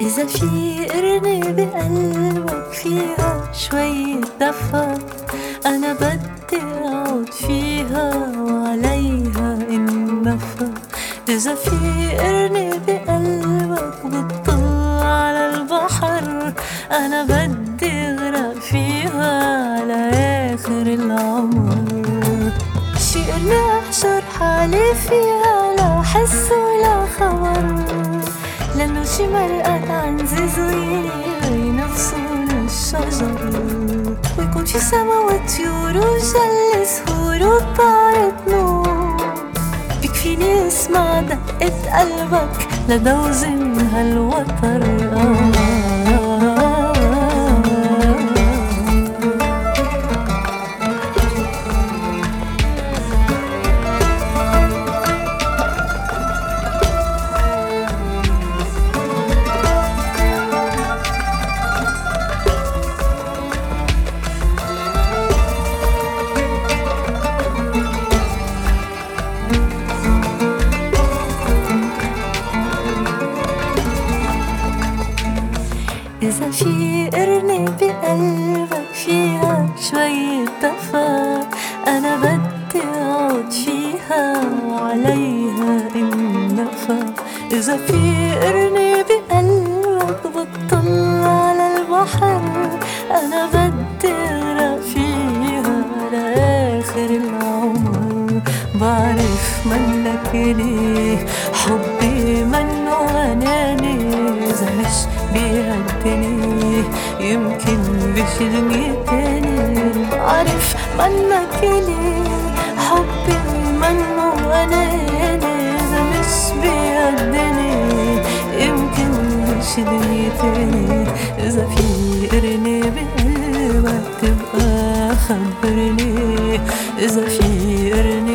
إذا في قرنة بقلبك فيها شوية دفى أنا بدي أقعد فيها وعليها النفى إذا في قرنة بقلبك بتطل على البحر أنا بدي أغرق فيها على آخر العمر. شي قرنة أحشر حالي فيها لا حس ولا خبر لأنه شي مرقت ويكون في سما وطيور وجل سهور وطارت نور بكفيني اسمع دقة قلبك لدوزن هالوتر إذا في قرنة بقلبك فيها شوية دفى أنا بدي أقعد فيها وعليها النفى إذا في قرنة بقلبك بتطل على البحر أنا بدي أغرق فيها لآخر العمر. بعرف منك إلي حبي إذا مش بيهدني يمكن بشي دنيا تاني. عارف منك إلي حبي منه أناني إذا مش بيهدني يمكن بشي دنيا تاني. إذا في قرنة بقلبك تبقى خبرني. إذا في قرنة